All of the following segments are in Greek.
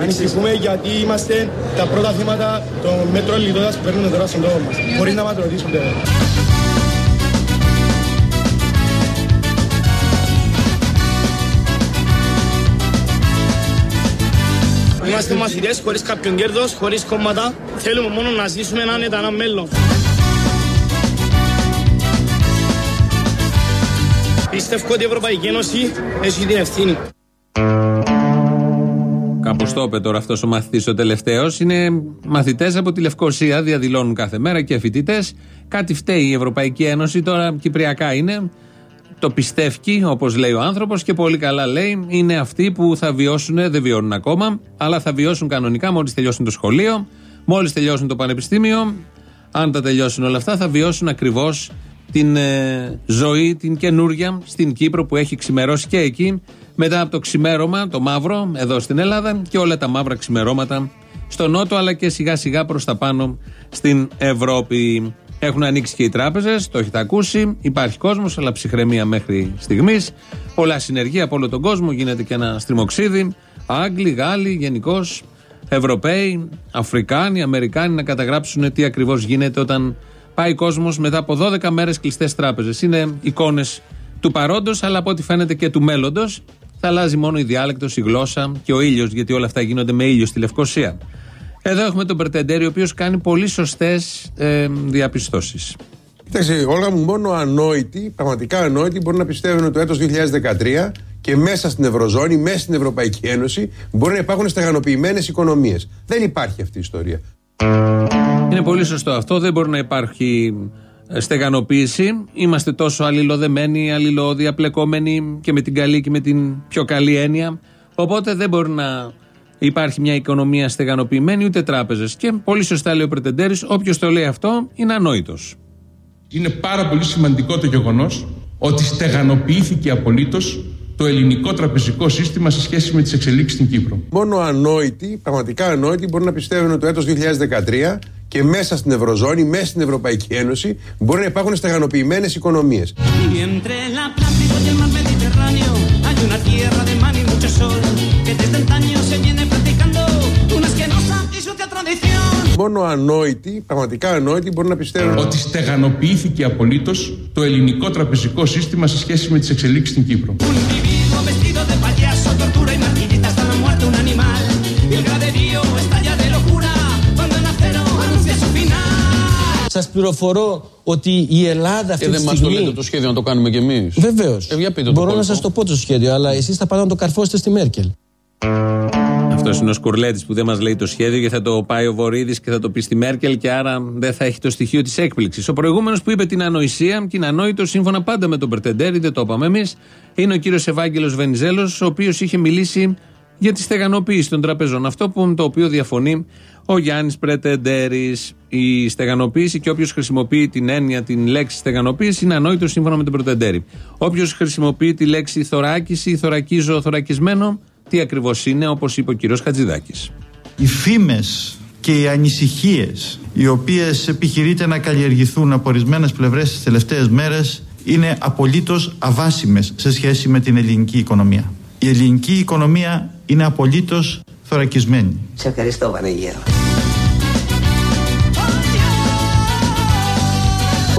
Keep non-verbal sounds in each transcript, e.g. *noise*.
Ανησυχούμε γιατί είμαστε τα πρώτα θύματα των μέτρων λιτότητας που παίρνουμε τώρα στον τόπο μας. Χωρίς να μας ρωτήσουν βέβαια. Είμαστε μαθητές χωρίς κάποιον κέρδος, χωρίς κόμματα. Θέλουμε μόνο να ζήσουμε άνετα ένα μέλλον. Πιστεύω ότι η Ευρωπαϊκή Ένωση έχει την ευθύνη. Κάπως το είπε τώρα αυτός ο μαθητής ο τελευταίος. Είναι μαθητές από τη Λευκοσία, διαδηλώνουν κάθε μέρα και φοιτητές. Κάτι φταίει η Ευρωπαϊκή Ένωση, τώρα κυπριακά είναι. Το πιστεύει, όπως λέει ο άνθρωπος, και πολύ καλά λέει, είναι αυτοί που θα βιώσουν, δεν βιώνουν ακόμα, αλλά θα βιώσουν κανονικά μόλις τελειώσουν το σχολείο, μόλις τελειώσουν το πανεπιστήμιο. Αν τα τελειώσουν όλα αυτά, θα βιώσουν ακριβώς την ε, ζωή, την καινούρια στην Κύπρο που έχει ξημερώσει και εκεί μετά από το ξημέρωμα, το μαύρο, εδώ στην Ελλάδα και όλα τα μαύρα ξημερώματα στο Νότο αλλά και σιγά σιγά προς τα πάνω στην Ευρώπη. Έχουν ανοίξει και οι τράπεζες, το έχετε ακούσει. Υπάρχει κόσμος, αλλά ψυχραιμία μέχρι στιγμής. Πολλά συνεργεία από όλο τον κόσμο. Γίνεται και ένα στριμοξίδι. Άγγλοι, Γάλλοι, γενικώς Ευρωπαίοι, Αφρικάνοι, Αμερικάνοι να καταγράψουν τι ακριβώς γίνεται όταν πάει κόσμος μετά από 12 μέρες κλειστές τράπεζες. Είναι εικόνες του παρόντος, αλλά από ό,τι φαίνεται και του μέλλοντος. Θα αλλάζει μόνο η διάλεκτος, η γλώσσα και ο ήλιος, γιατί όλα αυτά γίνονται με ήλιο στη Λευκοσία. Εδώ έχουμε τον Περτεντέρη, ο οποίος κάνει πολύ σωστές ε, διαπιστώσεις. Κοιτάξτε, όλα μου, μόνο ανόητοι, πραγματικά ανόητοι, μπορεί να πιστεύουν ότι το έτος 2013 και μέσα στην Ευρωζώνη, μέσα στην Ευρωπαϊκή Ένωση, μπορεί να υπάρχουν στεγανοποιημένες οικονομίες. Δεν υπάρχει αυτή η ιστορία. Είναι πολύ σωστό αυτό. Δεν μπορεί να υπάρχει στεγανοποίηση. Είμαστε τόσο αλληλοδεμένοι, αλληλοδιαπλεκόμενοι και με την καλή και με την πιο καλή έννοια. Οπότε δεν μπορεί να υπάρχει μια οικονομία στεγανοποιημένη ούτε τράπεζες. Και πολύ σωστά λέει ο Πρετεντέρης, όποιος το λέει αυτό είναι ανόητος. Είναι πάρα πολύ σημαντικό το γεγονός ότι στεγανοποιήθηκε απολύτως το ελληνικό τραπεζικό σύστημα σε σχέση με τις εξελίξεις στην Κύπρο. Μόνο ανόητοι, πραγματικά ανόητοι, μπορεί να πιστεύουν ότι το έτος 2013 και μέσα στην Ευρωζώνη, μέσα στην Ευρωπαϊκή Ένωση, μπορεί να υπάρχουν στεγανοποιημένες οικονομίες. Μόνο ανόητοι, πραγματικά ανόητοι, μπορεί να πιστεύουν ότι στεγανοποιήθηκε απολύτως το ελληνικό τραπεζικό σύστημα σε σχέση με τις εξελίξεις στην Κύπρο. Σας πληροφορώ ότι η Ελλάδα αυτή και τη δεν στιγμή... μα το λέτε το σχέδιο να το κάνουμε κι εμείς. Βεβαίως. Ε, Μπορώ να σας το πω το σχέδιο, αλλά εσείς θα πάτε να το καρφώσετε στη Μέρκελ. Αυτός είναι ο Σκουρλέτης που δεν μας λέει το σχέδιο και θα το πάει ο Βορύδης και θα το πει στη Μέρκελ και άρα δεν θα έχει το στοιχείο της έκπληξης. Ο προηγούμενος που είπε την ανοησία και είναι ανόητο σύμφωνα πάντα με τον Περτεντέρη, δεν το είπαμε εμείς, είναι ο κύριος Ευάγγελος Βενιζέλος, ο οποίος είχε μιλήσει για τη στεγανοποίηση των τραπεζών. Αυτό που, το οποίο διαφωνεί ο Γιάννης Πρετεντέρη. Η στεγανοποίηση και όποιος χρησιμοποιεί την έννοια, την λέξη στεγανοποίηση, είναι ανόητο σύμφωνα με τον Πρετεντέρη. Όποιος χρησιμοποιεί τη λέξη θωράκιση, θωρακίζω, θωρακισμένο, τι ακριβώς είναι, όπως είπε ο κύριος Χατζηδάκης. Οι φήμες και οι ανησυχίες οι οποίες επιχειρείται να καλλιεργηθούν από ορισμένες πλευρές τι τελευταίες μέρες είναι απολύτως αβάσιμες σε σχέση με την ελληνική οικονομία. Η ελληνική οικονομία είναι απολύτως θωρακισμένη. Σε ευχαριστώ, Βανεγέρο.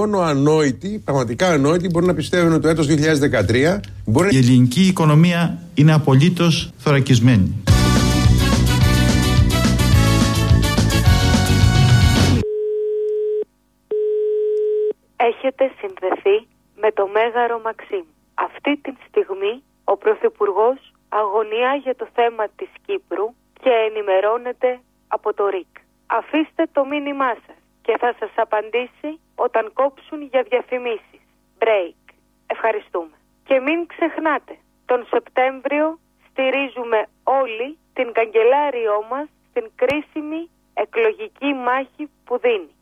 Μόνο ανόητοι, πραγματικά ανόητοι, μπορεί να πιστεύουν ότι το έτος 2013 μπορεί Η ελληνική οικονομία είναι απολύτως θωρακισμένη. Έχετε συνδεθεί με το Μέγαρο Μαξίμ. Αυτή τη στιγμή ο Πρωθυπουργός αγωνιά για το θέμα της Κύπρου και ενημερώνεται από το ΡΙΚ. Αφήστε το μήνυμά σας και θα σας απαντήσει όταν κόψουν για διαφημίσεις. Break. Ευχαριστούμε. Και μην ξεχνάτε, τον Σεπτέμβριο στηρίζουμε όλοι την καγκελάριό μας στην κρίσιμη εκλογική μάχη που δίνει.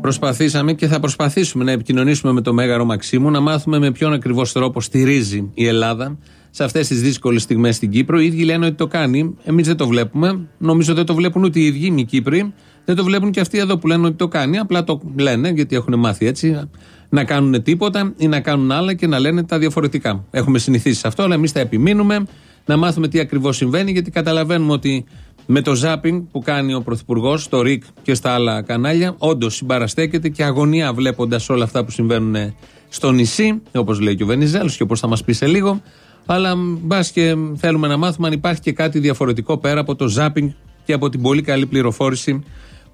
Προσπαθήσαμε και θα προσπαθήσουμε να επικοινωνήσουμε με το Μέγαρο Μαξίμου, να μάθουμε με ποιον ακριβώς τρόπο στηρίζει η Ελλάδα σε αυτές τις δύσκολες στιγμές στην Κύπρο. Οι ίδιοι λένε ότι το κάνει. Εμείς δεν το βλέπουμε. Νομίζω δεν το βλέπουν ούτε οι ίδιοι οι Κύπροι. Δεν το βλέπουν και αυτοί εδώ που λένε ότι το κάνει. Απλά το λένε γιατί έχουν μάθει έτσι να κάνουν τίποτα ή να κάνουν άλλα και να λένε τα διαφορετικά. Έχουμε συνηθίσει σε αυτό, αλλά εμείς θα επιμείνουμε να μάθουμε τι ακριβώς συμβαίνει, γιατί καταλαβαίνουμε ότι με το ζάπινγκ που κάνει ο Πρωθυπουργός στο ΡΙΚ και στα άλλα κανάλια, όντως συμπαραστέκεται και αγωνία βλέποντας όλα αυτά που συμβαίνουν στο νησί, όπως λέει και ο Βενιζέλος και όπως θα μας πει σε λίγο. Αλλά μπας και θέλουμε να μάθουμε αν υπάρχει και κάτι διαφορετικό πέρα από το ζάπινγκ και από την πολύ καλή πληροφόρηση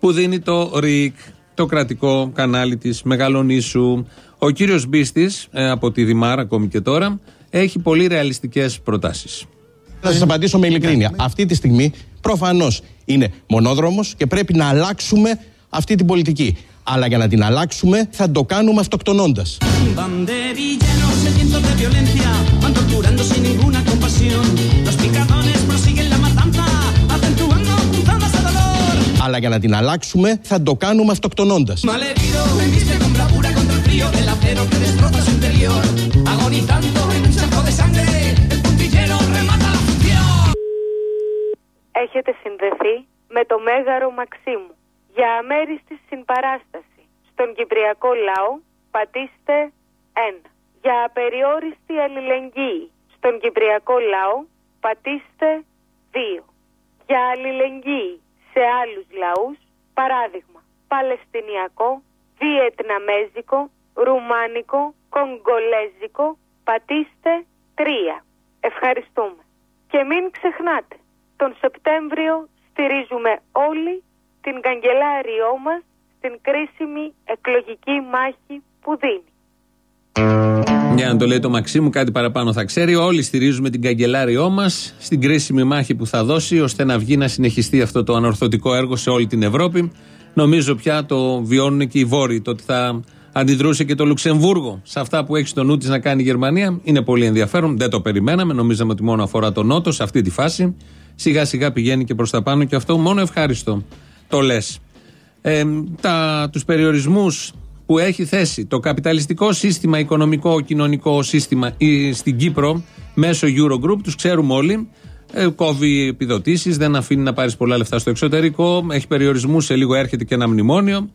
που δίνει το ΡΙΚ, το κρατικό κανάλι της Μεγαλονίσου. Ο κύριος Μπίστης, ε, από τη Δημάρα ακόμη και τώρα, έχει πολύ ρεαλιστικές προτάσεις. Θα σας απαντήσω με ειλικρίνεια. Αυτή τη στιγμή προφανώς είναι μονόδρομος και πρέπει να αλλάξουμε αυτή την πολιτική. Αλλά για να την αλλάξουμε θα το κάνουμε αυτοκτονώντας. Αλλά για να την αλλάξουμε θα το κάνουμε αυτοκτονώντας. Έχετε συνδεθεί με το Μέγαρο Μαξίμου. Για αμέριστη συμπαράσταση στον Κυπριακό λαό πατήστε 1. Για απεριόριστη αλληλεγγύη στον Κυπριακό λαό πατήστε 2. Για αλληλεγγύη σε άλλους λαούς, παράδειγμα Παλαιστινιακό, Βιετναμέζικο, Ρουμάνικο, Κογκολέζικο, πατήστε 3. Ευχαριστούμε. Και μην ξεχνάτε, τον Σεπτέμβριο στηρίζουμε όλοι την καγκελάριό μας στην κρίσιμη εκλογική μάχη που δίνει. Για να το λέει το Μαξίμου, κάτι παραπάνω θα ξέρει. Όλοι στηρίζουμε την καγκελάριό μας στην κρίσιμη μάχη που θα δώσει, ώστε να βγει να συνεχιστεί αυτό το ανορθωτικό έργο σε όλη την Ευρώπη. Νομίζω πια το βιώνουν και οι Βόρειοι. Το ότι θα αντιδρούσε και το Λουξεμβούργο σε αυτά που έχει στο νου της να κάνει η Γερμανία είναι πολύ ενδιαφέρον. Δεν το περιμέναμε. Νομίζαμε ότι μόνο αφορά τον Νότο σε αυτή τη φάση. Σιγά σιγά πηγαίνει και προς τα πάνω και αυτό μόνο ευχάριστο. Το λες. Ε, τους περιορισμούς που έχει θέσει το καπιταλιστικό σύστημα, οικονομικό, κοινωνικό σύστημα στην Κύπρο μέσω Eurogroup, τους ξέρουμε όλοι. Ε, κόβει επιδοτήσεις, δεν αφήνει να πάρεις πολλά λεφτά στο εξωτερικό, έχει περιορισμούς, σε λίγο έρχεται και ένα μνημόνιο.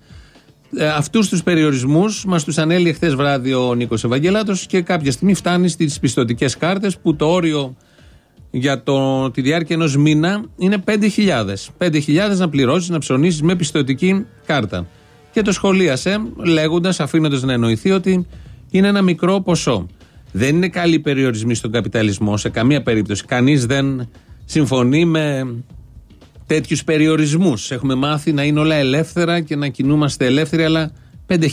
Ε, Αυτούς τους περιορισμούς μας τους ανέλυε χθες βράδυ ο Νίκος Ευαγγελάτος και κάποια στιγμή φτάνει στις πιστοτικές κάρτες που το όριο για το, τη διάρκεια ενός μήνα είναι 5.000. 5.000 να πληρώσεις, να ψωνίσεις με πιστοτική κάρτα και το σχολίασε λέγοντας, αφήνοντας να εννοηθεί ότι είναι ένα μικρό ποσό. Δεν είναι καλοί περιορισμοί στον καπιταλισμό σε καμία περίπτωση. Κανείς δεν συμφωνεί με τέτοιους περιορισμούς. Έχουμε μάθει να είναι όλα ελεύθερα και να κινούμαστε ελεύθεροι, αλλά 5.000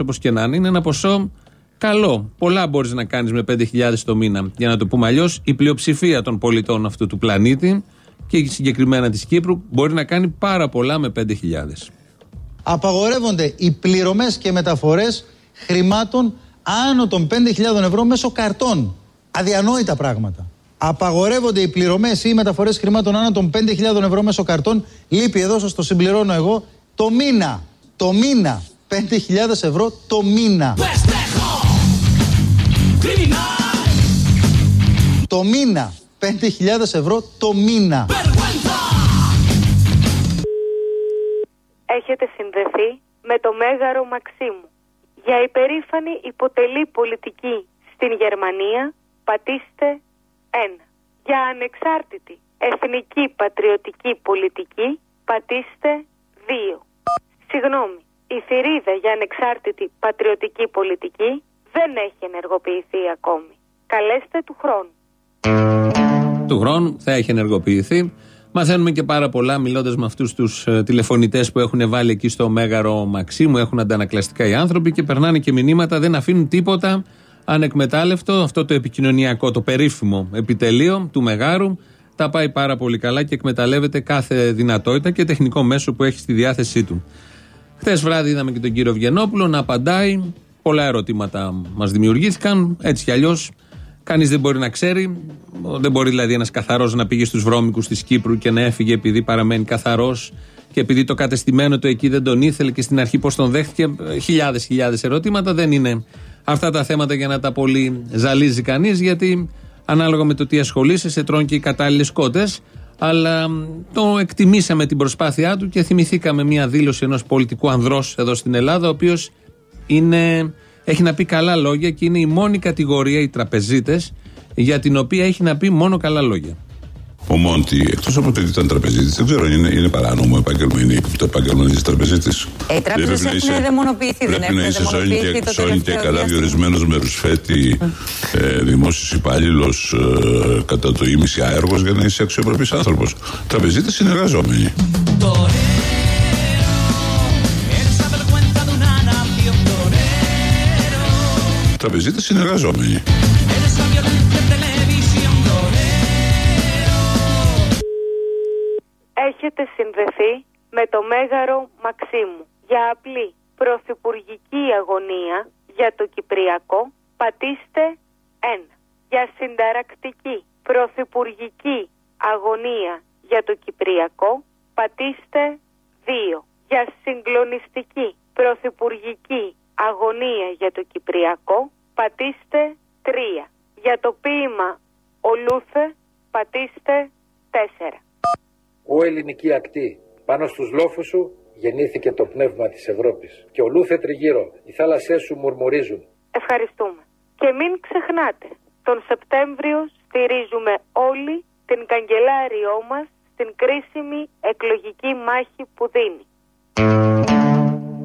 όπως και να είναι, είναι ένα ποσό καλό. Πολλά μπορείς να κάνεις με 5.000 το μήνα. Για να το πούμε αλλιώς, η πλειοψηφία των πολιτών αυτού του πλανήτη και συγκεκριμένα της Κύπρου μπορεί να κάνει πάρα πολλά με 5.000 απαγορεύονται οι πληρωμές και μεταφορές χρημάτων άνω των 5.000 ευρώ μέσω καρτών. Αδιανόητα πράγματα. Απαγορεύονται οι πληρωμές ή οι μεταφορές χρημάτων άνω των 5.000 ευρώ μέσω καρτών. Λείπει εδώ, σας το συμπληρώνω εγώ, το μήνα. Το μήνα. 5.000 ευρώ το μήνα. Το μήνα. 5.000 ευρώ το μήνα. Με το Μέγαρο Μαξίμου. Για υπερήφανη υποτελή πολιτική στην Γερμανία πατήστε 1. Για ανεξάρτητη εθνική πατριωτική πολιτική πατήστε 2. Συγγνώμη, η θηρίδα για ανεξάρτητη πατριωτική πολιτική δεν έχει ενεργοποιηθεί ακόμη. Καλέστε του χρόνου. Του χρόνου θα έχει ενεργοποιηθεί. Μαθαίνουμε και πάρα πολλά μιλώντας με αυτούς τους ε, τηλεφωνητές που έχουν βάλει εκεί στο μέγαρο Μαξίμου. Έχουν αντανακλαστικά οι άνθρωποι και περνάνε και μηνύματα, δεν αφήνουν τίποτα ανεκμετάλλευτο. Αυτό το επικοινωνιακό, το περίφημο επιτελείο του Μεγάρου τα πάει πάρα πολύ καλά και εκμεταλλεύεται κάθε δυνατότητα και τεχνικό μέσο που έχει στη διάθεσή του. Χθες βράδυ είδαμε και τον κύριο Βγενόπουλο να απαντάει. Πολλά ερωτήματα μας δημιουργήθηκαν. Έτσι κι αλλιώς Κανείς δεν μπορεί να ξέρει. Δεν μπορεί δηλαδή ένας καθαρός να πήγε στους βρώμικους της Κύπρου και να έφυγε επειδή παραμένει καθαρός και επειδή το κατεστημένο του εκεί δεν τον ήθελε και στην αρχή πώς τον δέχτηκε. Χιλιάδες χιλιάδες ερωτήματα. Δεν είναι αυτά τα θέματα για να τα πολύ ζαλίζει κανείς γιατί Ανάλογα με το τι ασχολείσαι, σε τρώνε και οι κατάλληλες κότες. Αλλά μ, το εκτιμήσαμε την προσπάθειά του και θυμηθήκαμε μια δήλωση ενός πολιτικού ανδρός εδώ στην Ελλάδα, ο οποίος έχει να πει καλά λόγια και είναι η μόνη κατηγορία, οι τραπεζίτες, για την οποία έχει να πει μόνο καλά λόγια. Ο Μόντι, εκτός από ότι ήταν τραπεζίτης, δεν ξέρω αν είναι, είναι παράνομο επάγγελμα, είναι το επάγγελμα της τραπεζίτης. Ε, οι τράπεζες έχουν δαιμονοποιηθεί, δεν Πρέπει να έχουν είσαι σώνη δαιμονοποιηθεί και, το σώνη και τελευταίο καλά διάστημα. διορισμένος με ρουσφέτη ε, δημόσιος υπάλληλος ε, κατά το ίμιση άεργο για να είσαι αξιοπρεπής άνθρωπος. Τραπεζίτες είναι εργαζόμενοι. Τραπεζίτες είναι εργαζόμενοι. Έχετε συνδεθεί με το Μέγαρο Μαξίμου. Για απλή πρωθυπουργική αγωνία για το Κυπριακό πατήστε 1. Για συνταρακτική πρωθυπουργική αγωνία για το Κυπριακό πατήστε 2. Για συγκλονιστική πρωθυπουργική αγωνία για το Κυπριακό πατήστε 3. Για το ποίημα Ολούθε πατήστε 4. Ο ελληνική ακτή, πάνω στους λόφους σου γεννήθηκε το πνεύμα της Ευρώπης. Και ολούθε τριγύρω, οι θάλασσές σου μουρμουρίζουν. Ευχαριστούμε. Και μην ξεχνάτε, τον Σεπτέμβριο στηρίζουμε όλοι την καγκελάριό μας στην κρίσιμη εκλογική μάχη που δίνει.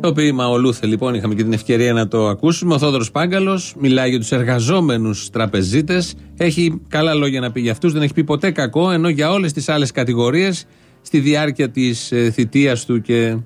Το ποίημα Ολούθε λοιπόν είχαμε και την ευκαιρία να το ακούσουμε. Ο Θόδωρος Πάγκαλος μιλάει για τους εργαζόμενους τραπεζίτες. Έχει καλά λόγια να πει για αυτούς, δεν έχει πει ποτέ κακό, ενώ για όλες τις άλλες κατηγορίες στη διάρκεια της ε, θητείας του και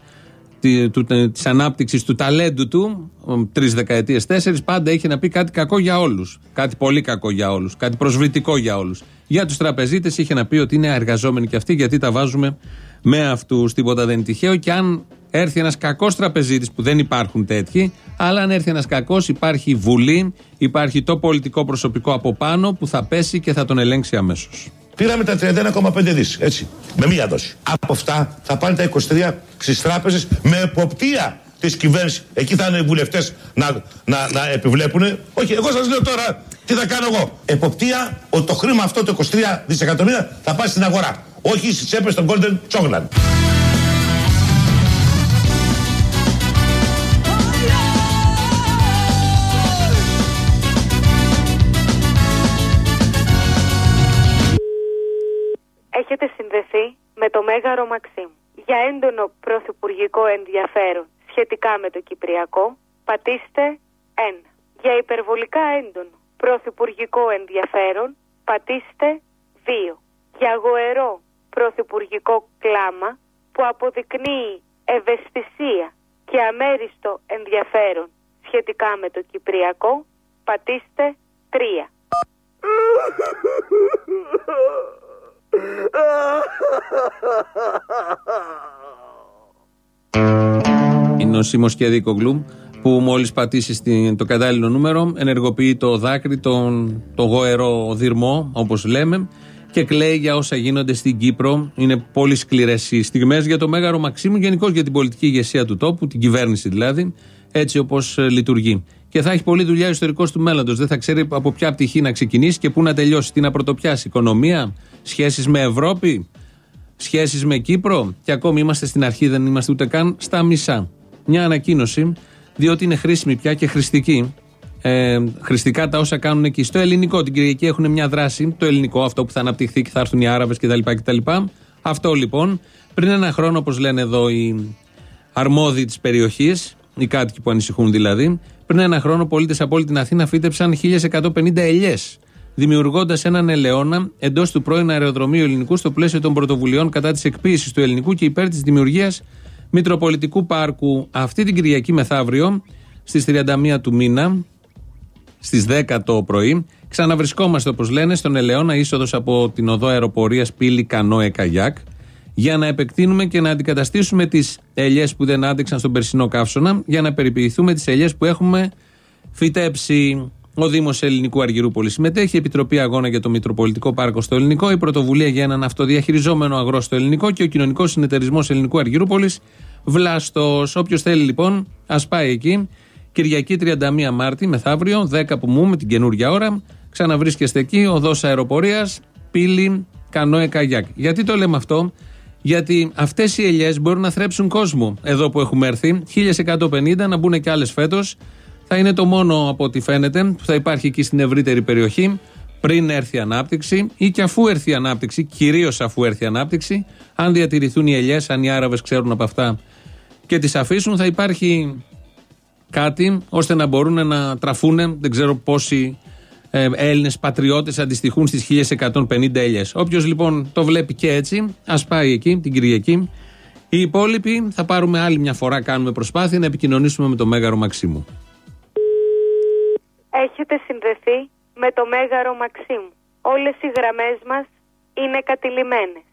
τη, του, ε, της ανάπτυξης του ταλέντου του, ο, τρεις δεκαετίες, τέσσερις, πάντα είχε να πει κάτι κακό για όλους. Κάτι πολύ κακό για όλους. Κάτι προσβλητικό για όλους. Για τους τραπεζίτες είχε να πει ότι είναι εργαζόμενοι και αυτοί γιατί τα βάζουμε με αυτούς. Τίποτα δεν είναι τυχαίο και αν έρθει ένας κακός τραπεζίτης που δεν υπάρχουν τέτοιοι, αλλά αν έρθει ένας κακός υπάρχει βουλή, υπάρχει το πολιτικό προσωπικό από πάνω που θα πέσει και θα τον ελέγξει αμέσως. Πήραμε τα 31,5 δις, έτσι, με μία δόση. Από αυτά θα πάνε τα 23 στις τράπεζες με εποπτεία της κυβέρνησης. Εκεί θα είναι οι βουλευτές να, να, να επιβλέπουν. Όχι, εγώ σας λέω τώρα τι θα κάνω εγώ. Εποπτεία ότι το χρήμα αυτό το 23 δισεκατομμύρια θα πάει στην αγορά. Όχι στις τσέπες των Golden Chocolate. Με το Μέγαρο Μαξίμ. Για έντονο πρωθυπουργικό ενδιαφέρον σχετικά με το Κυπριακό, πατήστε 1. Για υπερβολικά έντονο πρωθυπουργικό ενδιαφέρον, πατήστε 2. Για γοερό πρωθυπουργικό κλάμα που αποδεικνύει ευαισθησία και αμέριστο ενδιαφέρον σχετικά με το Κυπριακό, πατήστε 3. *laughs* Είναι ο Σίμω Κεδίκογλου που μόλις πατήσει στην- το κατάλληλο νούμερο ενεργοποιεί το δάκρυ, τον, το γοερό δυρμό, όπως λέμε, και κλαίει για όσα γίνονται στην Κύπρο. Είναι πολύ σκληρές οι στιγμές για το Μέγαρο Μαξίμου, γενικώς για την πολιτική ηγεσία του τόπου, την κυβέρνηση δηλαδή, έτσι όπως λειτουργεί. Και θα έχει πολλή δουλειά ο ιστορικός του μέλλοντος. Δεν θα ξέρει από ποια πτυχή να ξεκινήσει και πού να τελειώσει. Τι να πρωτοπιάσει, οικονομία, σχέσεις με Ευρώπη, σχέσεις με Κύπρο. Και ακόμη είμαστε στην αρχή, δεν είμαστε ούτε καν στα μισά. Μια ανακοίνωση, διότι είναι χρήσιμη πια και χρηστική. Ε, χρηστικά τα όσα κάνουν εκεί. Στο ελληνικό την Κυριακή έχουν μια δράση, το ελληνικό, αυτό που θα αναπτυχθεί και θα έρθουν οι Άραβες κτλ. κτλ. Αυτό λοιπόν, πριν ένα χρόνο, όπως λένε εδώ οι αρμόδιοι της περιοχής, οι κάτοικοι που ανησυχούν δηλαδή, πριν ένα χρόνο πολίτες από όλη την Αθήνα φύτεψαν 1150 ελιές. Δημιουργώντας έναν ελαιόνα εντός του πρώην αεροδρομίου ελληνικού στο πλαίσιο των πρωτοβουλειών κατά της εκποίησης του ελληνικού και υπέρ της δημιουργίας Μητροπολιτικού Πάρκου. Αυτή την Κυριακή μεθαύριο, στις 31 του μήνα, στις 10 το πρωί, ξαναβρισκόμαστε όπως λένε στον Ελαιώνα είσοδος από την οδό αεροπορίας Πύλη Κανόε Καγιάκ για να επεκτείνουμε και να αντικαταστήσουμε τις ελιές που δεν άντεξαν στον περσινό καύσωνα για να περιποιηθούμε τις ελιές που έχουμε φυτέψει. Ο Δήμος Ελληνικού Αργυρούπολη συμμετέχει, η Επιτροπή Αγώνα για το Μητροπολιτικό Πάρκο στο Ελληνικό, η Πρωτοβουλία για έναν αυτοδιαχειριζόμενο αγρό στο Ελληνικό και ο Κοινωνικός Συνεταιρισμός Ελληνικού Αργυρούπολη Βλάστο. Όποιος θέλει λοιπόν, ας πάει εκεί. Κυριακή 31 Μάρτη, μεθαύριο, 10 που μου, με την καινούργια ώρα, Ξαναβρίσκεστε εκεί, οδός αεροπορίας, πύλη, κανόε καγιάκ. Γιατί το λέμε αυτό, γιατί αυτές οι ελιές μπορούν να θρέψουν κόσμο. Εδώ που έχουμε έρθει, 1150 να μπουν και άλλες φέτος. Θα είναι το μόνο από ό,τι φαίνεται που θα υπάρχει εκεί στην ευρύτερη περιοχή πριν έρθει η ανάπτυξη ή και αφού έρθει η ανάπτυξη, κυρίως αφού έρθει η ανάπτυξη, αν διατηρηθούν οι ελιές, αν οι Άραβες ξέρουν από αυτά και τις αφήσουν, θα υπάρχει κάτι ώστε να μπορούν να τραφούν. Δεν ξέρω πόσοι ε, Έλληνες πατριώτες αντιστοιχούν στις 1150 ελιές. Όποιος λοιπόν το βλέπει και έτσι, ας πάει εκεί την Κυριακή. Οι υπόλοιποι θα πάρουμε άλλη μια φορά, κάνουμε προσπάθεια να επικοινωνήσουμε με το Μέγαρο Μαξίμου. Έχετε συνδεθεί με το Μέγαρο Μαξίμου. Όλες οι γραμμές μας είναι κατηλημένες.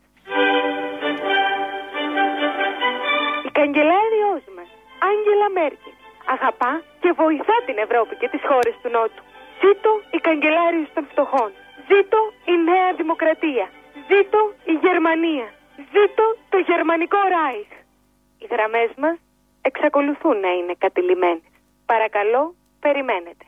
Η καγκελάριος μας, Άγγελα Μέρκελ, αγαπά και βοηθά την Ευρώπη και τις χώρες του Νότου. Ζήτω η καγκελάριος των φτωχών. Ζήτω η νέα δημοκρατία. Ζήτω η Γερμανία. Ζήτω το γερμανικό Ράιχ. Οι γραμμές μας εξακολουθούν να είναι κατηλημένες. Παρακαλώ, περιμένετε.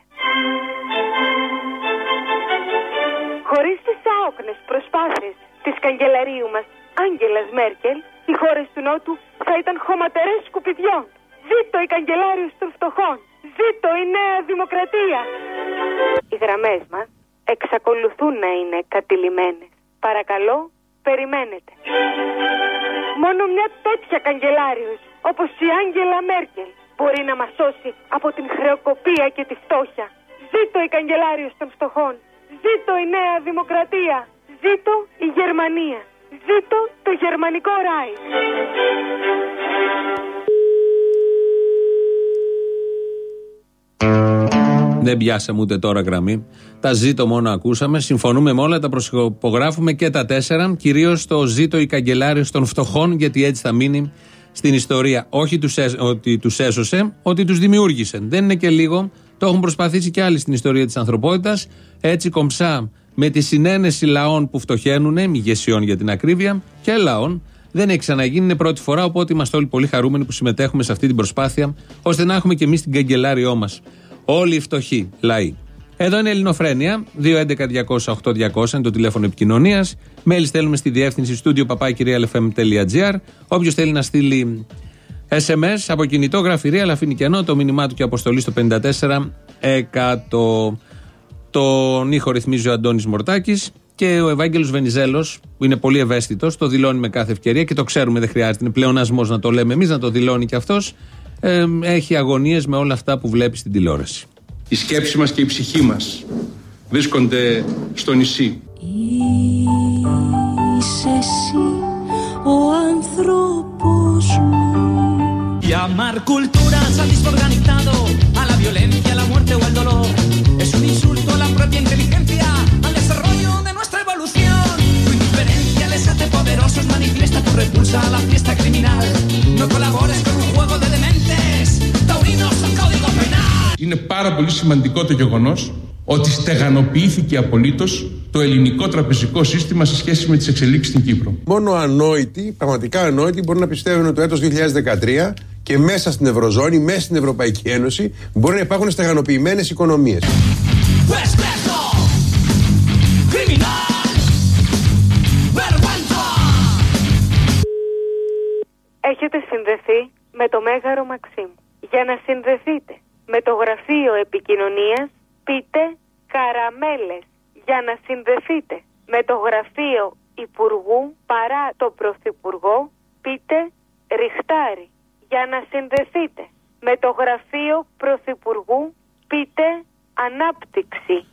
Χωρίς τις άοκνες προσπάθειες της καγκελαρίου μας, Άγγελας Μέρκελ, οι χώρες του Νότου θα ήταν χωματερές σκουπιδιών. Ζήτω η καγκελάριος των φτωχών. Ζήτω η νέα δημοκρατία. Οι γραμμές μας εξακολουθούν να είναι κατηλημένες. Παρακαλώ, περιμένετε. Μόνο μια τέτοια καγκελάριος, όπως η Άγγελα Μέρκελ, μπορεί να μας σώσει από την χρεοκοπία και τη φτώχεια. Ζήτω η καγκελάριος των φτωχών. Ζήτω η νέα δημοκρατία. Ζήτω η Γερμανία. Ζήτω το γερμανικό ράι. Δεν πιάσαμε ούτε τώρα γραμμή. Τα ζήτω μόνο ακούσαμε. Συμφωνούμε με όλα, τα προσυπογράφουμε και τα τέσσερα. Κυρίως το ζήτω η καγκελάριος των φτωχών, γιατί έτσι θα μείνει στην ιστορία. Όχι τους ότι τους έσωσε, ότι τους δημιούργησε. Δεν είναι και λίγο. Το έχουν προσπαθήσει και άλλοι στην ιστορία της ανθρωπότητας. Έτσι κομψά με τη συνένεση λαών που φτωχαίνουν, ηγεσιών για την ακρίβεια και λαών. Δεν έχει ξαναγίνει, είναι πρώτη φορά. Οπότε είμαστε όλοι πολύ χαρούμενοι που συμμετέχουμε σε αυτή την προσπάθεια, ώστε να έχουμε και εμείς την καγκελάριό μας. Όλοι οι φτωχοί λαοί. Εδώ είναι η Ελληνοφρένεια. 211-200-8200 είναι το τηλέφωνο επικοινωνίας. Μέλη στέλνουμε στη διεύθυνση στούντιο παπάκυριαλεφm.gr. Όποιος θέλει να στείλει SMS από κινητό γραφειρία, αλλά αφήνει κενό το μήνυμά του και αποστολή στο 54 Τον ήχο ρυθμίζει ο Αντώνης Μορτάκης και ο Ευάγγελος Βενιζέλος που είναι πολύ ευαίσθητος το δηλώνει με κάθε ευκαιρία και το ξέρουμε, δεν χρειάζεται. Είναι πλεονασμός να το λέμε εμείς, να το δηλώνει και αυτός. Ε, έχει αγωνίες με όλα αυτά που βλέπει στην τηλεόραση. Η σκέψη μας και η ψυχή μας βρίσκονται στο νησί. Είσαι εσύ ο άνθρωπος μου Llamar cultura al organizado, a la violencia, a la muerte o al dolor. Es un insulto a la propia inteligencia, al desarrollo de nuestra evolución. Tu indiferencia les hace poderosos, manifiesta tu repulsa a la fiesta criminal. No colabores con un juego de dementes, taurinos al código penal. Είναι πάρα πολύ σημαντικό το γεγονός ότι στεγανοποιήθηκε απολύτω το ελληνικό τραπεζικό σύστημα σε σχέση με τι εξελίξει στην Κύπρο. Μόνο ανόητοι, πραγματικά ανόητοι, μπορούν να πιστεύουν ότι το έτο 2013 και μέσα στην Ευρωζώνη, μέσα στην Ευρωπαϊκή Ένωση, μπορεί να υπάρχουν στεγανοποιημένες οικονομίες. Έχετε συνδεθεί με το Μέγαρο Μαξίμ. Για να συνδεθείτε με το Γραφείο Επικοινωνίας πείτε καραμέλες για να συνδεθείτε με το γραφείο Υπουργού παρά το Πρωθυπουργό πείτε ριχτάρι για να συνδεθείτε με το γραφείο Πρωθυπουργού πείτε ανάπτυξη.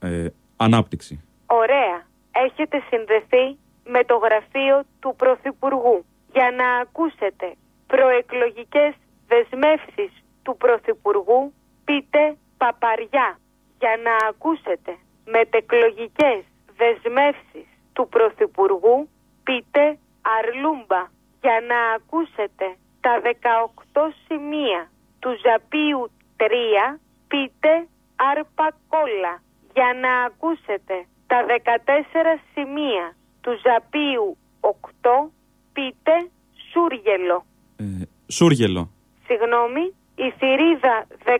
Ε, Ανάπτυξη. Ωραία. Έχετε συνδεθεί με το γραφείο του Πρωθυπουργού. Για να ακούσετε προεκλογικές δεσμεύσεις του Πρωθυπουργού πείτε παπαριά. Για να ακούσετε μετεκλογικές δεσμεύσεις του Πρωθυπουργού πείτε Αρλούμπα. Για να ακούσετε τα 18 σημεία του Ζαπίου 3 πείτε Άρπα Κόλλα για να ακούσετε τα 14 σημεία του Ζαπίου 8 πείτε Σούργελο. Ε, σούργελο. Συγγνώμη, η θηρίδα 14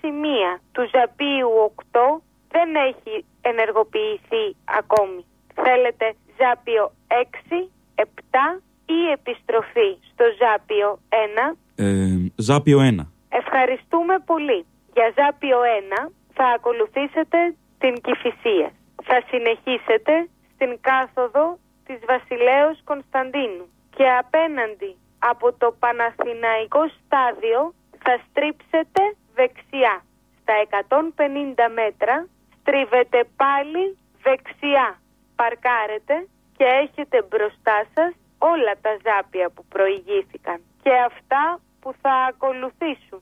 σημεία του Ζαπίου 8 δεν δεν έχει ενεργοποιηθεί ακόμη. Θέλετε Ζάπιο 6, 7 ή επιστροφή στο Ζάπιο 1. Ε, Ζάπιο 1. Ευχαριστούμε πολύ. Για Ζάπιο 1 θα ακολουθήσετε την Κηφισία. Θα συνεχίσετε στην κάθοδο της Βασιλέως Κωνσταντίνου και απέναντι από το Παναθηναϊκό στάδιο θα στρίψετε δεξιά. Στα 150 μέτρα στρίβετε πάλι δεξιά. Παρκάρετε και έχετε μπροστά σας όλα τα ζάπια που προηγήθηκαν και αυτά που θα ακολουθήσουν.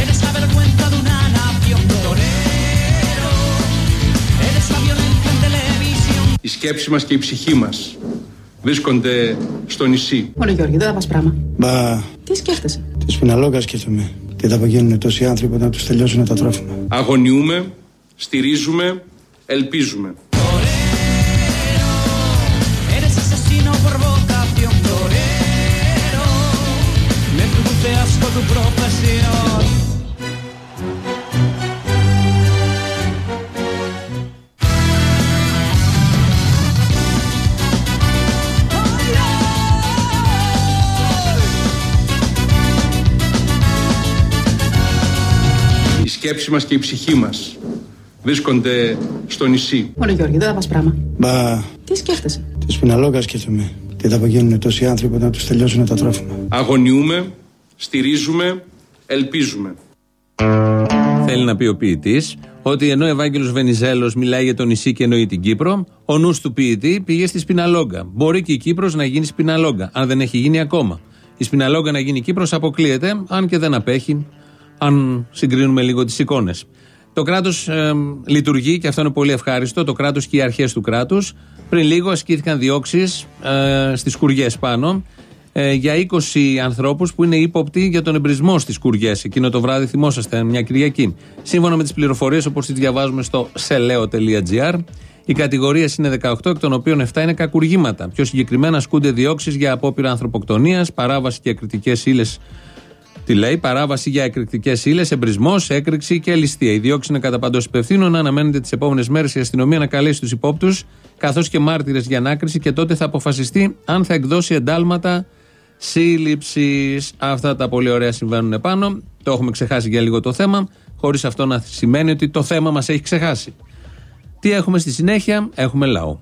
Eres la vergüenza de una nación torero. Eres la violencia en televisión. Η σκέψη μας και η ψυχή μας βρίσκονται στο νησί. Μόνο Γιώργη, δεν θα πας πράγμα. Μπα, Τι σκέφτεσαι; τη σπιναλόγκα σκέφτομαι. Τι θα απογίνουν τόσοι άνθρωποι όταν τους τελειώσουν τα τρόφιμα. Αγωνιούμε, στηρίζουμε, ελπίζουμε. Tu profesión. Η σκέψη μας και η ψυχή μας βρίσκονται στο νησί. Μόνο Γιώργη, δεν θα πας πράγμα. Μπα, Τι σκέφτεσαι; τη σπιναλόγκα σκέφτομαι. Τι θα απογίνουν τόσοι άνθρωποι όταν τους τελειώσουν τα τρόφιμα. Αγωνιούμε, στηρίζουμε, ελπίζουμε. Θέλει να πει ο ποιητής ότι ενώ ο Ευάγγελος Βενιζέλος μιλάει για το νησί και εννοεί την Κύπρο, ο νους του ποιητή πήγε στη Σπιναλόγκα. Μπορεί και η Κύπρος να γίνει Σπιναλόγκα, αν δεν έχει γίνει ακόμα. Η Σπιναλόγκα να γίνει Κύπρος αποκλείεται, αν και δεν απέχει, αν συγκρίνουμε λίγο τις εικόνες. Το κράτος λειτουργεί και αυτό είναι πολύ ευχάριστο. Το κράτος και οι αρχές του κράτους. Πριν λίγο ασκήθηκαν διώξεις ε, στις κουριές πάνω ε, για 20 ανθρώπους που είναι ύποπτοι για τον εμπρισμό στις κουριές. Εκείνο το βράδυ, θυμόσαστε, μια Κυριακή. Σύμφωνα με τις πληροφορίες, όπως τις διαβάζουμε στο seleo.gr, οι κατηγορίες είναι 18, εκ των οποίων 7 είναι κακουργήματα. Πιο συγκεκριμένα, ασκούνται διώξεις για απόπειρα ανθρωποκτονίας, παράβαση και εκρητικές ύλες. Τι λέει, παράβαση για εκρηκτικέ ύλες, εμπρισμός, έκρηξη και ληστεία. Η διώξη είναι κατά παντός υπευθύνων. Αναμένεται τις επόμενες μέρες η αστυνομία να καλέσει τους υπόπτους καθώς και μάρτυρες για ανάκριση και τότε θα αποφασιστεί αν θα εκδώσει εντάλματα σύλληψης. Αυτά τα πολύ ωραία συμβαίνουν επάνω. Το έχουμε ξεχάσει για λίγο το θέμα, χωρίς αυτό να σημαίνει ότι το θέμα μας έχει ξεχάσει. Τι έχουμε στη συνέχεια, έχουμε λαό.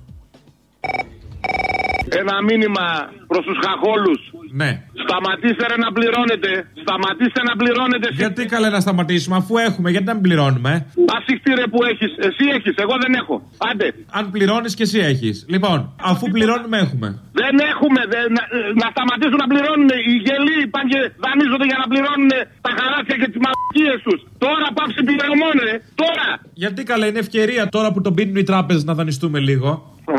Ένα μήνυμα προς τους χαχόλους. Ναι. Σταματήστε ρε να πληρώνετε. Σταματήστε να πληρώνετε. Γιατί καλά να σταματήσουμε, αφού έχουμε, γιατί να μην πληρώνουμε; Ασύχτη ρε που έχεις. Εσύ έχεις, εγώ δεν έχω. Άντε. Αν πληρώνεις και εσύ έχεις. Λοιπόν, αφού πληρώνουμε, έχουμε. Δεν έχουμε. Δεν, να, να σταματήσουν να πληρώνουν. Οι γελοί πάνε και δανείζονται για να πληρώνουν τα χαράτσια και τις μαλακίες τους. Τώρα πάψει πληρωμόν, ρε. Τώρα. Γιατί καλά είναι ευκαιρία τώρα που τον πίνουν οι τράπεζες να δανειστούμε λίγο.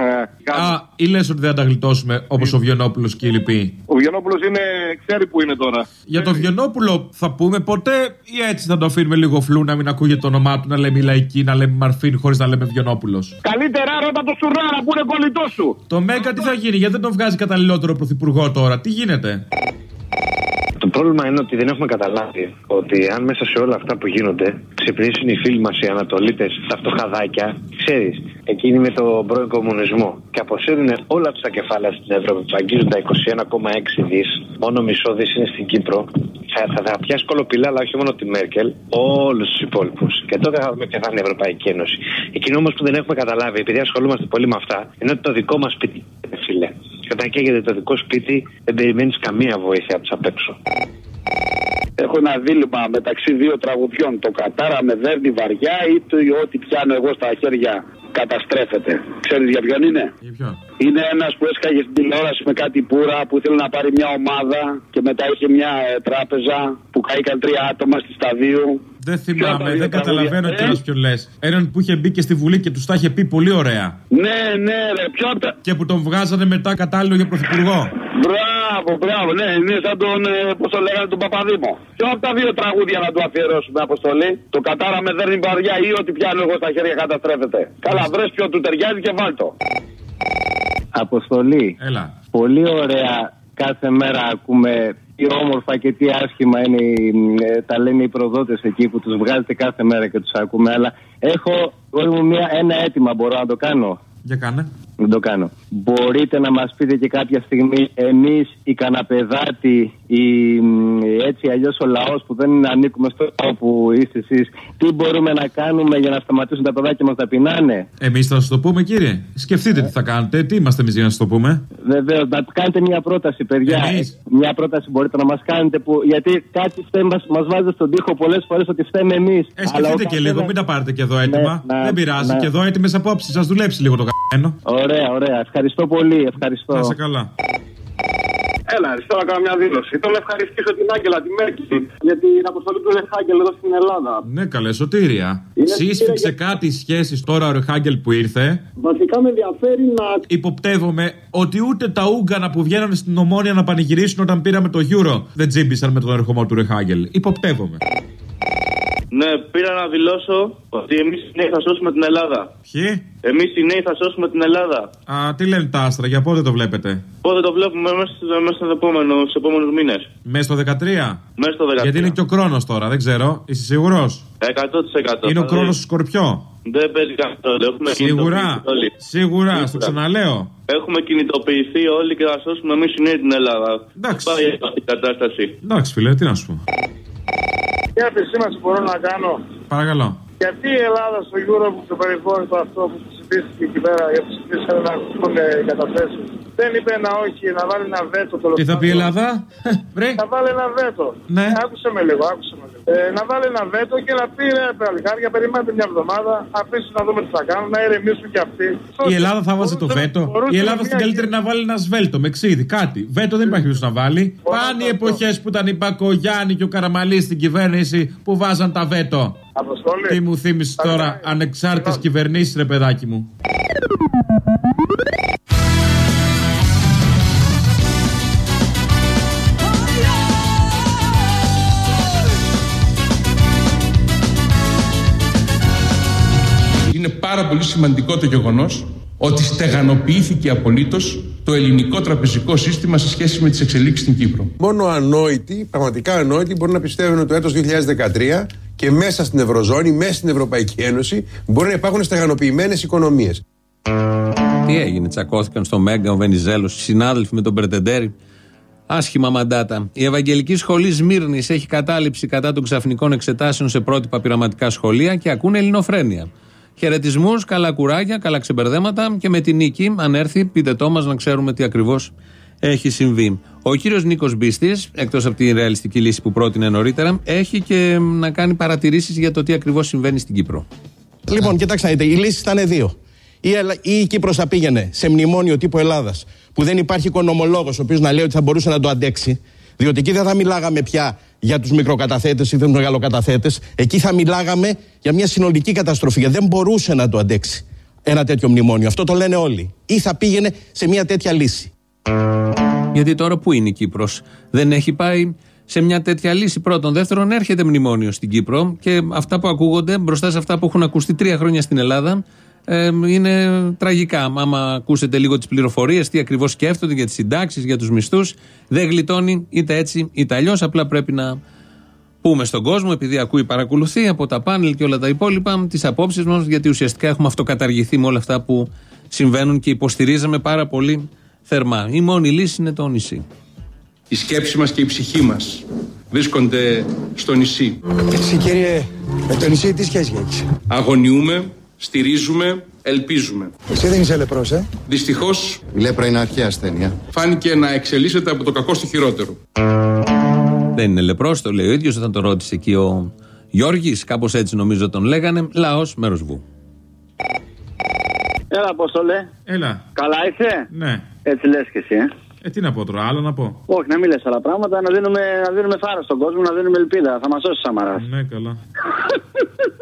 Ε, Α, ή λες ότι δεν θα τα γλιτώσουμε όπως ο Βιονόπουλος και οι λοιποί; Ο Βιονόπουλος είναι, ξέρει που είναι τώρα. Για τον Βιονόπουλο θα πούμε ποτέ ή έτσι θα το αφήνουμε λίγο φλού να μην ακούγεται το όνομά του, να λέμε λαϊκή, να λέμε Μαρφίν χωρίς να λέμε Βιονόπουλος; Καλύτερα ρώτα το Σουράρα που είναι κολλητό σου. Το Μέγκα τι θα γίνει, γιατί δεν τον βγάζει καταλληλότερο πρωθυπουργό τώρα, τι γίνεται; Το πρόβλημα είναι ότι δεν έχουμε καταλάβει ότι αν μέσα σε όλα αυτά που γίνονται ξυπνήσουν οι φίλοι μας οι Ανατολίτες, τα φτωχαδάκια, ξέρεις, εκείνοι με τον πρώην κομμουνισμό και αποσύρουν όλα τους τα κεφάλαια στην Ευρώπη που αγγίζουν τα 21,6 δις, μόνο μισό δις είναι στην Κύπρο, θα, θα, θα πιάσει κολοπηλά, αλλά όχι μόνο τη Μέρκελ, όλους τους υπόλοιπους. Και τότε θα δούμε ποια θα είναι η Ευρωπαϊκή Ένωση. Εκείνο όμως που δεν έχουμε καταλάβει, επειδή ασχολούμαστε πολύ με αυτά, είναι ότι το δικό μας σπίτι, ε, φίλε. Και όταν καίγεται το δικό σπίτι, δεν περιμένεις καμία βοήθεια από τους απ' έξω. Έχω ένα δίλημα μεταξύ δύο τραγουδιών. Το κατάρα με δέρνει βαριά ή το ό,τι πιάνω εγώ στα χέρια καταστρέφεται. Ξέρεις για ποιον είναι; Είναι ένας που έσκαγε στην τηλεόραση με κάτι πουρα που ήθελε να πάρει μια ομάδα και μετά είχε μια ε, τράπεζα που καήκαν τρία άτομα στη σταδίου. Δεν θυμάμαι, δύο δεν καταλαβαίνω τραγούδια, κιόλα ποιον λες. Έναν που είχε μπει και στη Βουλή και τους τα είχε πει πολύ ωραία. Ναι, ναι, ρε, ποιο από τα. Και που τον βγάζανε μετά κατάλληλο για πρωθυπουργό. Μπράβο, μπράβο, ναι, είναι σαν τον, ε, πώς το λέγανε, τον Παπαδήμο. Ποιο από τα δύο τραγούδια να του αφιερώσουμε, Αποστολή; Το κατάρα με δέρνει βαριά ή ό,τι πιάνω εγώ στα χέρια καταστρέφεται. Καλά, βρες ποιο του ταιριάζει και βάλτο. Αποστολή. Έλα. Πολύ ωραία κάθε μέρα ακούμε τι όμορφα και τι άσχημα είναι, οι- ε, τα λένε οι προδότες εκεί που τους βγάζετε κάθε μέρα και τους ακούμε. Αλλά έχω όλη μου μια, ένα αίτημα, μπορώ να το κάνω. Για κάνε. Δεν το κάνω. Μπορείτε να μας πείτε και κάποια στιγμή εμείς οι καναπεδάτοι, οι, μ, έτσι αλλιώς ο λαός που δεν ανήκουμε στο λαό που είστε εσείς, τι μπορούμε να κάνουμε για να σταματήσουν τα παιδάκια μας να πεινάνε; Εμείς θα σας το πούμε, κύριε. Σκεφτείτε τι θα κάνετε. Τι είμαστε εμείς για να σας το πούμε. Βεβαίως, να κάνετε μια πρόταση, παιδιά. Μια πρόταση μπορείτε να μας κάνετε που. Γιατί κάτι μας βάζετε στον τοίχο πολλές φορές ότι φταίμε εμείς. Ε, σκεφτείτε και λίγο, μην τα πάρετε και εδώ έτοιμα. Ναι, Δεν πειράζει. ναι. Και εδώ έτοιμες απόψεις. Σας δουλέψει λίγο το καμένο. Ωραία, ωραία. Ευχαριστώ πολύ. Ευχαριστώ. Να είσαι καλά. Έλα, θέλω να κάνω μια δήλωση. Θέλω να ευχαριστήσω την Άγγελα, τη Μέρκη, για την αποστολή του Ρεχάγκελ εδώ στην Ελλάδα. Ναι, καλέ, σωτήρια. Σύσφιξε κάτι σχέσεις τώρα ο Ρεχάγκελ που ήρθε. Βασικά με ενδιαφέρει να. Υποπτεύομαι ότι ούτε τα Ούγκανα που βγαίνανε στην Ομόνια να πανηγυρίσουν όταν πήραμε το Euro δεν τζίμπησαν με τον ερχομό του Ρεχάγκελ. Υποπτεύομαι. Ναι, πήρα να δηλώσω ότι εμείς οι νέοι θα σώσουμε την Ελλάδα. Ποιοι; Εμείς οι νέοι θα σώσουμε την Ελλάδα. Α, τι λένε τα άστρα, για πότε το βλέπετε; Πότε το βλέπουμε μέσα στους επόμενους επόμενους μήνες. Μέσα στο 13. Μέσα στο 13. Γιατί είναι και ο χρόνο τώρα, δεν ξέρω. Είσαι σίγουρος; 100%. Είναι ο Θα χρόνο δεις. του Σκορπιό; Δεν παίζει καθόλου. Έχουμε Σίγουρα; κινητοποιηθεί όλοι. Σίγουρα, στο ξαναλέω. Έχουμε κινητοποιηθεί όλοι και θα σώσουμε εμείς οι νέοι την Ελλάδα. Εντάξει. Πάει αυτή η κατάσταση. Εντάξει, φίλε, τι να σου πω. Ποια επισήμανση μπορώ να κάνω; Παρακαλώ. Γιατί η Ελλάδα στο Euro που το περιβόητο αυτό που ψηφίστηκε εκεί πέρα για τους ψηφίσανε να ακούσουν οι καταθέσεις δεν είπε να όχι, να βάλει ένα βέτο το Τι θα πει η Ελλάδα, βρε. Να βάλει ένα βέτο. Ναι. Άκουσε με λίγο, άκουσε με λίγο. Ε, να βάλει ένα βέτο και να πει ρε παλικάρια, περιμένετε μια εβδομάδα, αφήστε να δούμε τι θα κάνουν, να ηρεμήσουν κι αυτοί. Η Ελλάδα θα βάζει το βέτο. Η Ελλάδα στην καλύτερη να βάλει ένα σβέλτο με ξύδι, κάτι. Βέτο δεν υπάρχει περίπτωση να βάλει. Πάνε οι εποχές που ήταν η Μπακογιάννη και ο Καραμαλής στην κυβέρνηση που βάζαν τα βέτο. Αποστόλη. Τι μου θύμισες τώρα, ανεξάρτητες κυβερνήσεις, ρε παιδάκι μου. Είναι πάρα πολύ σημαντικό το γεγονός ότι στεγανοποιήθηκε απολύτως το ελληνικό τραπεζικό σύστημα σε σχέση με τις εξελίξεις στην Κύπρο. Μόνο ανόητοι, πραγματικά ανόητοι, μπορεί να πιστεύουν ότι το έτος 2013 και μέσα στην Ευρωζώνη, μέσα στην Ευρωπαϊκή Ένωση, μπορεί να υπάρχουν στεγανοποιημένες οικονομίες. Τι έγινε, τσακώθηκαν στο Μέγκα ο Βενιζέλος, οι συνάδελφοι με τον Περτεντέρη. Άσχημα μαντάτα. Η Ευαγγελική Σχολή Σμύρνης έχει κατάληψη κατά των ξαφνικών εξετάσεων σε πρότυπα πειραματικά σχολεία και ακούνε ελληνοφρένεια. Χαιρετισμούς, καλά κουράγια, καλά ξεμπερδέματα και με την νίκη, αν έρθει, πείτε το μας να ξέρουμε τι ακριβώς έχει συμβεί. Ο κύριος Νίκος Μπίστης, εκτός από τη ρεαλιστική λύση που πρότεινε νωρίτερα, έχει και να κάνει παρατηρήσεις για το τι ακριβώς συμβαίνει στην Κύπρο. Λοιπόν, κοιτάξτε να δείτε, οι λύσεις ήταν δύο. Ή, Ελλα- ή η Κύπρος θα πήγαινε σε μνημόνιο τύπου Ελλάδας, που δεν υπάρχει οικονομολόγος ο οποίος να λέει ότι θα μπορούσε να το αντέξει, διότι εκεί δεν θα μιλάγαμε πια για τους μικροκαταθέτες ή τους μεγαλοκαταθέτες. Εκεί θα μιλάγαμε για μια συνολική καταστροφή. Γιατί δεν μπορούσε να το αντέξει ένα τέτοιο μνημόνιο. Αυτό το λένε όλοι. Ή θα πήγαινε σε μια τέτοια λύση. Γιατί τώρα πού είναι η Κύπρος. Δεν έχει πάει σε μια τέτοια λύση. Πρώτον. Δεύτερον, έρχεται μνημόνιο στην Κύπρο και αυτά που ακούγονται μπροστά σε αυτά που έχουν ακουστεί τρία χρόνια στην Ελλάδα ε, είναι τραγικά. Άμα ακούσετε λίγο τις πληροφορίες, τι ακριβώς σκέφτονται για τις συντάξεις, για τους μισθούς, δεν γλιτώνει είτε έτσι είτε αλλιώς. Απλά πρέπει να πούμε στον κόσμο, επειδή ακούει, παρακολουθεί από τα πάνελ και όλα τα υπόλοιπα, τις απόψεις μας, γιατί ουσιαστικά έχουμε αυτοκαταργηθεί με όλα αυτά που συμβαίνουν και υποστηρίζαμε πάρα πολύ θερμά. Η μόνη λύση είναι το νησί. Η σκέψη μας και η ψυχή μας βρίσκονται στο νησί. Εσύ κύριε, με το νησί τι σχέση έχεις; Αγωνιούμε, στηρίζουμε, ελπίζουμε. Εσύ δεν είσαι λεπρός, ε; Δυστυχώς Η λέπρα είναι αρχαία ασθένεια. φάνηκε να εξελίσσεται από το κακό στο χειρότερο. Δεν είναι λεπρός, το λέει ο ίδιος όταν το ρώτησε εκεί ο Γιώργης, κάπως έτσι νομίζω τον λέγανε. Λαός, μέρος βου. Έλα, Απόστολε. Έλα. Καλά είσαι; Ναι. Έτσι λες και εσύ, ε. Ε, τι να πω τώρα, άλλο να πω. Όχι, να μην λες άλλα πράγματα, να δίνουμε, να δίνουμε θάρρος στον κόσμο, να δίνουμε ελπίδα. Θα μας σώσεις ο Σαμαράς. Ναι, καλά.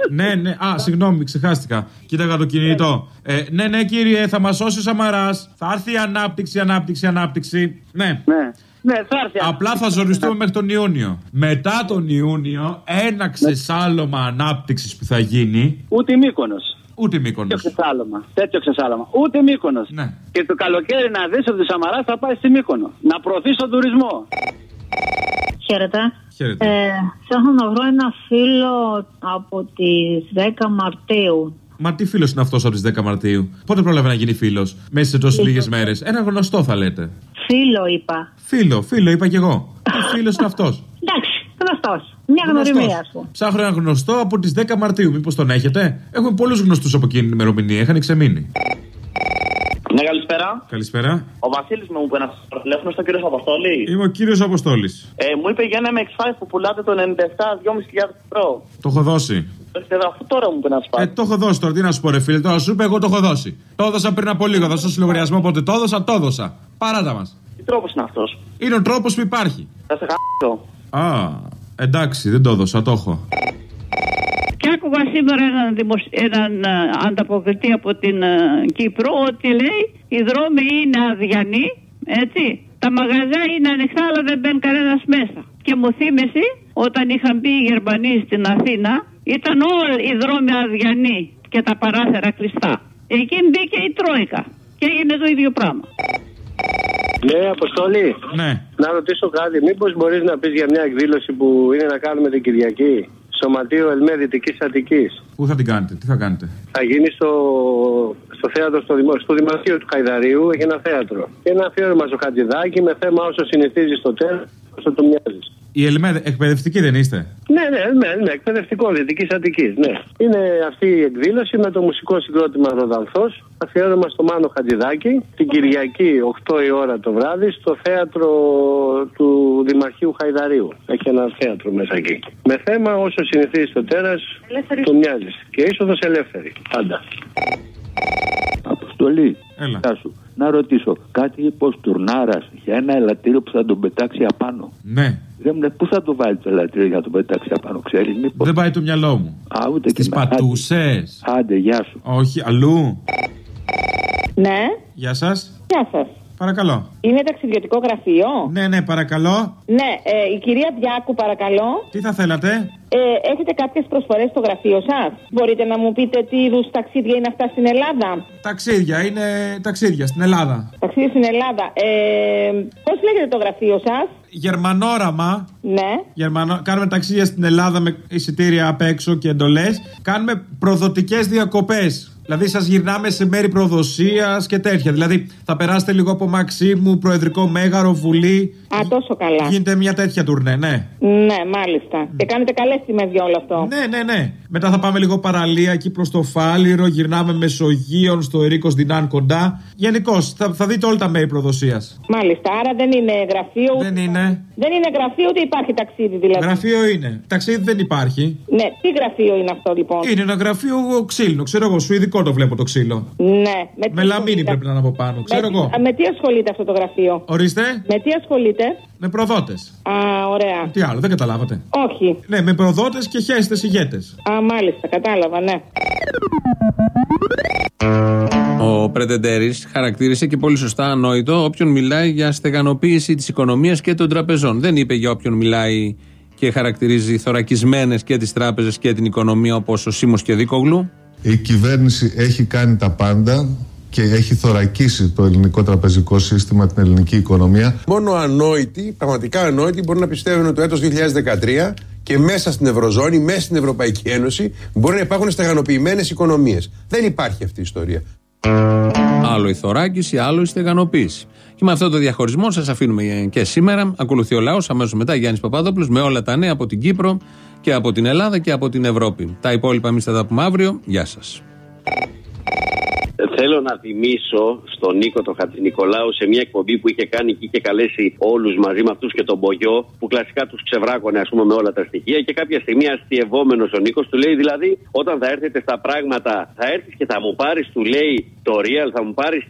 ναι, ναι. Α, συγγνώμη, ξεχάστηκα. Κοίταγα το κινητό. Ε, ναι, ναι, κύριε, θα μας σώσεις ο Σαμαράς. Θα έρθει η ανάπτυξη, ανάπτυξη, ανάπτυξη. Ναι. Ναι. Ναι, θα έρθει. Απλά θα ζοριστούμε μέχρι τον Ιούνιο. Μετά τον Ιούνιο, ένα ξεσάλωμα ανάπτυξης που θα γίνει. Ούτε Μύκονος. Ούτε Τέτοιο Μύκονος. ξεσάλωμα. Τέτοιο ξεσάλωμα. Ούτε Μύκονος. Ναι. Και το καλοκαίρι να δεις ότι ο Σαμαράς θα πάει στη Μύκονο. Να προωθείς τον τουρισμό. Χαίρετε. Χαίρετε. Ε, θέλω να βρω ένα φίλο από τις 10 Μαρτίου. Μα τι φίλος είναι αυτός από τις 10 Μαρτίου; Πότε πρόλαβε να γίνει φίλος, μέσα σε τόσες λίγες μέρες. Ένα γνωστό θα λέτε. Φίλο είπα. Φίλο, φίλο, είπα κι εγώ. Τι *laughs* φίλος είναι αυτός. Εντάξει, γνωστός. Μια γνωριμία, ας πούμε. Ψάχνω ένα γνωστό από τις 10 Μαρτίου. Μήπως τον έχετε; Έχουμε πολλούς γνωστούς από εκείνη την ημερομηνία. Είχαν ξεμείνει. Ναι, καλησπέρα. Καλησπέρα. Ο Βασίλης με μου είπε ένα τηλέφωνο στο κύριος Αποστόλης. Είμαι ο κύριος Αποστόλης. Ε, μου είπε για ένα MX5 που πουλάτε το 97 2.500 ευρώ. Το έχω δώσει. Το έχετε δει αφού τώρα μου είπε να Ε, σπάσει. το έχω δώσει τώρα. Τι να σου πω, ρε φίλε. Τώρα σου είπε, εγώ το έχω δώσει. Το έδωσα πριν από λίγο. Θα σου λογαριασμό πότε το έδωσα, το έδωσα. Παράτα μας. Τι τρόπος είναι αυτός; Είναι ο τρόπος που υπάρχει. Θα σε χάσω. Α, εντάξει, δεν το έδωσα, το έχω. Και άκουγα σήμερα έναν, δημοσ... έναν α, ανταποκριτή από την α, Κύπρο ότι λέει οι δρόμοι είναι αδιανοί, έτσι. Τα μαγαζιά είναι ανοιχτά αλλά δεν μπαίνει κανένας μέσα. Και μου θύμισε όταν είχαν μπει οι Γερμανοί στην Αθήνα ήταν όλοι οι δρόμοι αδιανοί και τα παράθυρα κλειστά. Εκεί μπήκε η Τρόικα και έγινε το ίδιο πράγμα. Ναι, Αποστολή. Ναι. Να ρωτήσω κάτι. Μήπως μπορείς να πεις για μια εκδήλωση που είναι να κάνουμε την Κυριακή; Σωματείο Ελμέ Δυτικής Αττικής. Πού θα την κάνετε, τι θα κάνετε; Θα γίνει στο, στο θέατρο, στο, δημο, στο Δημαρχείο του Χαϊδαρίου. Έχει ένα θέατρο. Και ένα αφιέρωμα στο Χατζηδάκι με θέμα όσο συνηθίζει στο τέλος, όσο το μοιάζεις. Η Ελμέδε, εκπαιδευτική δεν είστε; Ναι, ναι, ναι, ναι, εκπαιδευτικό Δυτικής Αττικής. Ναι. Είναι αυτή η εκδήλωση με το μουσικό συγκρότημα Ροδανθό. Αφιέρωμα στο Μάνο Χατζηδάκη την Κυριακή 8 η ώρα το βράδυ στο θέατρο του Δημαρχείου Χαϊδαρίου. Έχει ένα θέατρο μέσα εκεί. Με θέμα όσο συνηθίζει στο τέρας, το μοιάζεις. Και είσοδος ελεύθερη. Πάντα. Αποστολή. Έλα. Γεια σου. Να ρωτήσω, κάτι είπε ο Στουρνάρα για ένα ελαττήριο που θα τον πετάξει απάνω. Ναι. Δεν μου λέει πού θα το βάλεις το ελαττήριο για να τον πετάξει απάνω, ξέρεις. Μήπως... Δεν πάει το μυαλό μου. Α, ούτε Στι και να- πατούσες. Άντε, άντε, γεια σου. Όχι, αλλού. Ναι, Γεια σας. γεια σας. Παρακαλώ. Είναι ταξιδιωτικό γραφείο; Ναι, ναι, παρακαλώ. Ναι, ε, η κυρία Διάκου, παρακαλώ. Τι θα θέλατε; Ε, έχετε κάποιες προσφορές στο γραφείο σας; Μπορείτε να μου πείτε τι είδους ταξίδια είναι αυτά στην Ελλάδα; Ταξίδια, είναι ταξίδια στην Ελλάδα. Ταξίδια στην Ελλάδα. Ε, Πώς λέγεται το γραφείο σας, Γερμανόραμα. Ναι. Γερμανο... Κάνουμε ταξίδια στην Ελλάδα με εισιτήρια απ' έξω και εντολές. Κάνουμε προδοτικές διακοπές. Δηλαδή, σας γυρνάμε σε μέρη προδοσίας και τέτοια. Δηλαδή, θα περάσετε λίγο από Μαξίμου, Προεδρικό Μέγαρο, Βουλή. Α, τόσο καλά. Γίνεται μια τέτοια τουρνέ, ναι. Ναι, μάλιστα. Και κάνετε καλές τιμέ για όλο αυτό. Ναι, ναι, ναι. Μετά θα πάμε λίγο παραλία εκεί προς το Φάληρο, γυρνάμε Μεσογείων, στο Ερίκο Δινάν κοντά. Γενικώ, θα, θα δείτε όλα τα μέρη προδοσίας. Μάλιστα, άρα δεν είναι γραφείο. Δεν είναι. Δεν είναι γραφείο, ούτε υπάρχει ταξίδι δηλαδή. Γραφείο είναι. Ταξίδι δεν υπάρχει. Ναι, τι γραφείο είναι αυτό λοιπόν; Είναι ένα γραφείο ξύλινο, ξέρω εγώ. Σουηδικό το βλέπω το ξύλο. Ναι, με τι Με λαμίνη ασχολείται- πρέπει να είναι από πάνω, ξέρω με, εγώ. Με τι ασχολείται αυτό το γραφείο; Ορίστε. Με τι ασχολείται; Με προδότες. Α, ωραία. Τι άλλο, δεν καταλάβατε. Όχι. Ναι, με προδότες και χέστε ηγέτες. Α, μάλιστα, κατάλαβα, ναι. Ο Πρετεντέρης χαρακτήρισε και πολύ σωστά ανόητο όποιον μιλάει για στεγανοποίηση της οικονομίας και των τραπεζών. Δεν είπε για όποιον μιλάει και χαρακτηρίζει θωρακισμένες και τις τράπεζες και την οικονομία όπως ο Σίμω και Δίκογλου. Η κυβέρνηση έχει κάνει τα πάντα και έχει θωρακίσει το ελληνικό τραπεζικό σύστημα, την ελληνική οικονομία. Μόνο ανόητοι, πραγματικά ανόητοι, μπορούν να πιστεύουν ότι το έτος 2013 και μέσα στην Ευρωζώνη, μέσα στην Ευρωπαϊκή Ένωση, μπορεί να υπάρχουν στεγανοποιημένες οικονομίες. Δεν υπάρχει αυτή η ιστορία. Άλλο η θωράκιση, άλλο η στεγανοποίηση. Και με αυτό το διαχωρισμό σας αφήνουμε και σήμερα. Ακολουθεί ο λαός, αμέσως μετά Γιάννης Παπαδόπουλος, με όλα τα νέα από την Κύπρο και από την Ελλάδα και από την Ευρώπη. Τα υπόλοιπα εμείς θα τα πούμε αύριο. Γεια σας. Θέλω να θυμίσω στον Νίκο τον Χατζηνικολάου σε μια εκπομπή που είχε κάνει και είχε καλέσει όλους μαζί με αυτούς και τον Μπογιό, που κλασικά τους ξεβράκωνε ας πούμε με όλα τα στοιχεία. Και κάποια στιγμή αστειευόμενος ο Νίκος του λέει δηλαδή, όταν θα έρθετε στα πράγματα, θα έρθεις και θα μου πάρεις, του λέει το real, θα μου πάρεις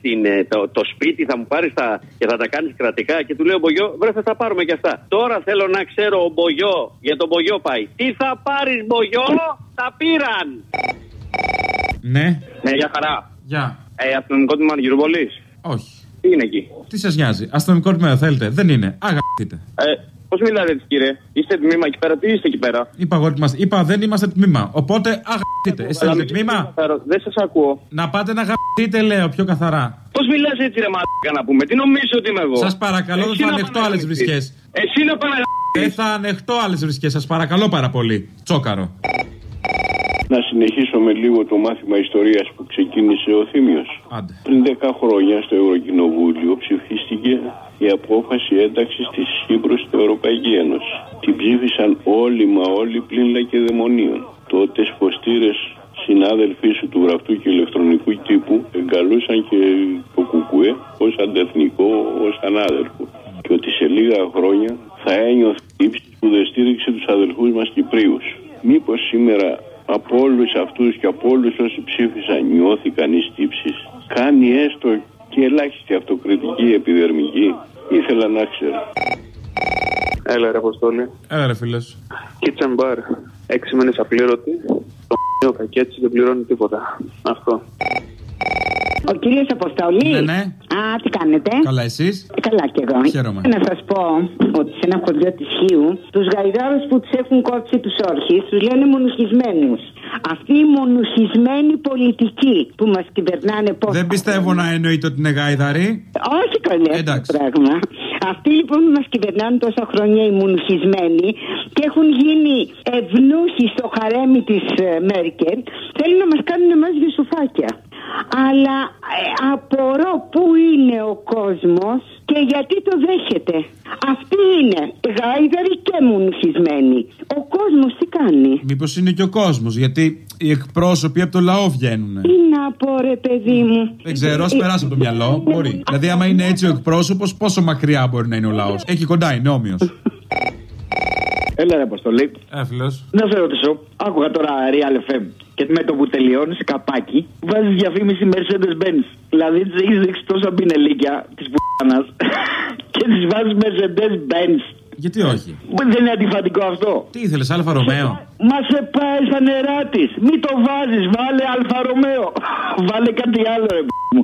το, το σπίτι, θα μου πάρεις τα. και θα τα κάνεις κρατικά. Και του λέει ο Μπογιό, βρε θα τα πάρουμε κι αυτά. Τώρα θέλω να ξέρω ο Μπογιό, για τον Μπογιό πάει. Τι θα πάρεις Μπογιό, τα πήραν. Ναι. Ναι, για χαρά. Γεια. Ε, αστυνομικό τμήμα Αργυρούπολη. Όχι. Τι είναι εκεί; Τι σας νοιάζει; Αστυνομικό τμήμα θέλετε; Δεν είναι. Αγαπητείτε. Ε, Πώς μιλάτε έτσι, κύριε; Είστε τμήμα εκεί πέρα, τι είστε εκεί πέρα; Είπα εγώ ότι είμαστε. Είπα δεν είμαστε τμήμα. Οπότε αγαπητείτε. Εσεί Αλλά είστε μην τμήμα. ξεκαθαρώ, Δεν σας ακούω. Να πάτε να αγαπητείτε, λέω πιο καθαρά. Πώς μιλάς έτσι, ρε μαλάκα να πούμε; Τι νομίζω ότι είμαι εγώ; Σας παρακαλώ, δεν Εσύ θα να ανεχτώ άλλες παναγαπητείς. βρισκές. Εσύ να παναγαπητείς. Δεν θα ανεχτώ άλλες βρισκές, σας παρακαλώ πάρα πολύ. Τσόκαρο. Να συνεχίσω με λίγο το μάθημα ιστορίας που ξεκίνησε ο Θήμιος. Πριν 10 χρόνια στο Ευρωκοινοβούλιο ψηφίστηκε η απόφαση ένταξης της Κύπρου στην Ευρωπαϊκή Ένωση. Την ψήφισαν όλοι μα όλοι πλην λακεδαιμονίων. Τότε σποστήρες συνάδελφοί σου του γραφτού και ηλεκτρονικού τύπου εγκαλούσαν και το κουκουέ ως αντεθνικό, ως ανάδελφο. Και ότι σε λίγα χρόνια θα ένιωθε η ύψη που δεν στήριξε τους αδελφούς μας Κυπρίους. Μήπως σήμερα από όλους αυτούς και από όλους όσοι ψήφισαν νιώθηκαν οι τύψει. Κάνει έστω και ελάχιστη αυτοκριτική επιδερμική. Ήθελα να ξέρω. Έλα ρε Αποστόλη. Έλα ρε φίλος. Kitchen bar. Έξι μήνες απλήρωτη. Το ο κακέτσι δεν πληρώνει τίποτα. Αυτό. Ο κύριος Αποστολή. Ναι, ναι. Α, τι κάνετε; Καλά, εσείς; Καλά κι εγώ. Χαίρομαι. Να σας πω ότι σε ένα χωριό της Χίου, τους γαϊδάρους που τους έχουν κόψει τους όρχες, τους λένε μονουχισμένους. Αυτοί οι μονουχισμένοι πολιτικοί που μας κυβερνάνε πώς. Δεν πιστεύω να εννοείται ότι είναι γάιδαροι. Όχι καλέ Εντάξει. πράγμα. Αυτοί λοιπόν που μας κυβερνάνε τόσα χρόνια οι μονουχισμένοι και έχουν γίνει ευνούχοι στο χαρέμι της Μέρκελ, θέλουν να μας κάνουν εμάς γιουσουφάκια. Αλλά ε, απορώ πού είναι ο κόσμος και γιατί το δέχεται. Αυτοί είναι γάιδαροι και μουνυχισμένοι. Ο κόσμος τι κάνει; Μήπως είναι και ο κόσμος, γιατί οι εκπρόσωποι από το λαό βγαίνουν. Τι να πω ρε παιδί μου; Δεν ξέρω, ας περάσει από το μυαλό. Μπορεί. Δηλαδή, άμα είναι έτσι ο εκπρόσωπος, πόσο μακριά μπορεί να είναι ο λαός; Εκεί κοντά είναι, όμοιος. Έλα ρε Αποστολή. Έλα φίλο. Να σε ρωτήσω, άκουγα τώρα Real FM και με το που τελειώνεις καπάκι, βάζεις διαφήμιση Mercedes Benz. Δηλαδή της έχεις ρίξει τόσα μπινελίκια της πουτάνας *laughs* και της βάζεις Mercedes Benz. Γιατί όχι; Δεν είναι αντιφατικό αυτό. Τι ήθελες, Alfa Romeo. Μα σε πάει στα νερά της. Μην το βάζεις, βάλε Alfa Romeo. *laughs* βάλε κάτι άλλο, ρε π*** μου.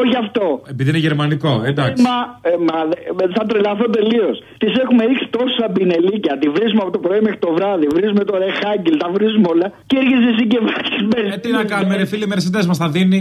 Όχι αυτό. Επειδή είναι γερμανικό, εντάξει. Μα, ε, μα ε, θα τρελαθώ τελείως. Της έχουμε ρίξει τόσα μπινελίκια. Τη βρίζουμε από το πρωί μέχρι το βράδυ. Βρίζουμε το Ρεχάγκελ, τα βρίζουμε όλα. Και έρχεσαι εσύ και βάζεις Ε, τι να κάνουμε, ρε φίλε, Mercedes μας θα δίνει.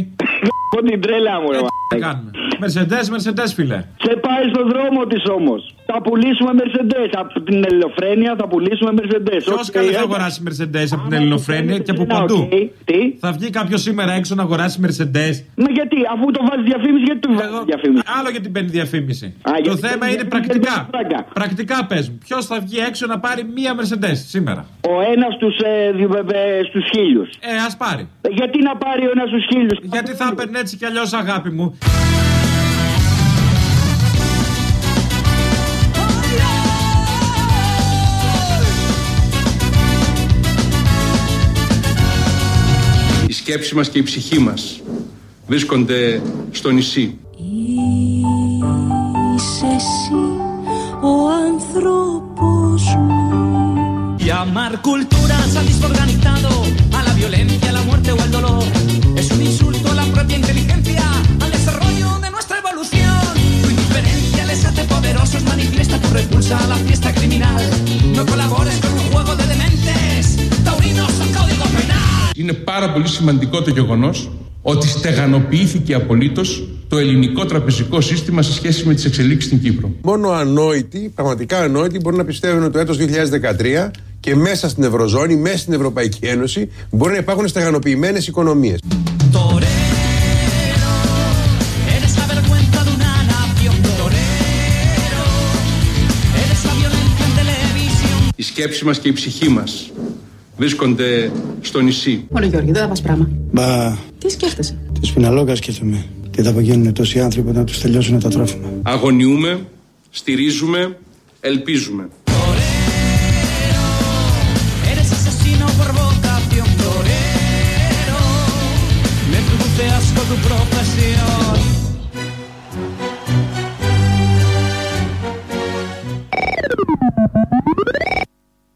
πω την τρέλα μου, ρε Τι να κάνουμε. Mercedes, Mercedes, φίλε. Σε πάει στον δρόμο της όμως. Θα πουλήσουμε Mercedes. Από την Ελληνοφρένεια θα πουλήσουμε Mercedes. Ποιος Οκ, καλή θα ε, αγοράσει Mercedes από την Ελληνοφρένεια και από παντού; Τι; Θα βγει κάποιος σήμερα έξω να αγοράσει Mercedes; Μα γιατί, αφού το βάζεις διαφήμιση, γιατί το βάζεις διαφήμιση; Άλλο γιατί μπαίνει διαφήμιση. Α, Το γιατί θέμα μπαίνει είναι διαφήμιση, πρακτικά. δεν μπαίνει φράγκα. Πρακτικά πες μου. Ποιος θα βγει έξω να πάρει μία Mercedes σήμερα; Ο ένας στους ε, δι- ε, στους χίλιους. Ε, ας πάρει. Γιατί να πάρει ο ένας στους χίλιους; Γιατί θα έπαιρνε έτσι κι αλλιώς, αγάπη μου. Σκέψη μας και η ψυχή μας βρίσκονται στο νησί. Είσαι εσύ ο άνθρωπος μου Y amar cultura al σημαντικό το γεγονός ότι στεγανοποιήθηκε απολύτως το ελληνικό τραπεζικό σύστημα σε σχέση με τις εξελίξεις στην Κύπρο. Μόνο ανόητοι, πραγματικά ανόητοι, μπορεί να πιστεύουν ότι το έτος 2013 και μέσα στην Ευρωζώνη, μέσα στην Ευρωπαϊκή Ένωση, μπορεί να υπάρχουν στεγανοποιημένες οικονομίες. Eres la vergüenza de una nación Torero Eres la violencia en televisión Η σκέψη μας και η ψυχή μας βρίσκονται στο νησί. Μόνο Γιώργη, δεν θα πας πράγμα. Μπα. Τι σκέφτεσαι; Τη σπιναλόγα σκέφτομαι. Τι θα παγίνουν τόσοι άνθρωποι όταν τους τελειώσουν τα τρόφιμα. Αγωνιούμε, στηρίζουμε, ελπίζουμε.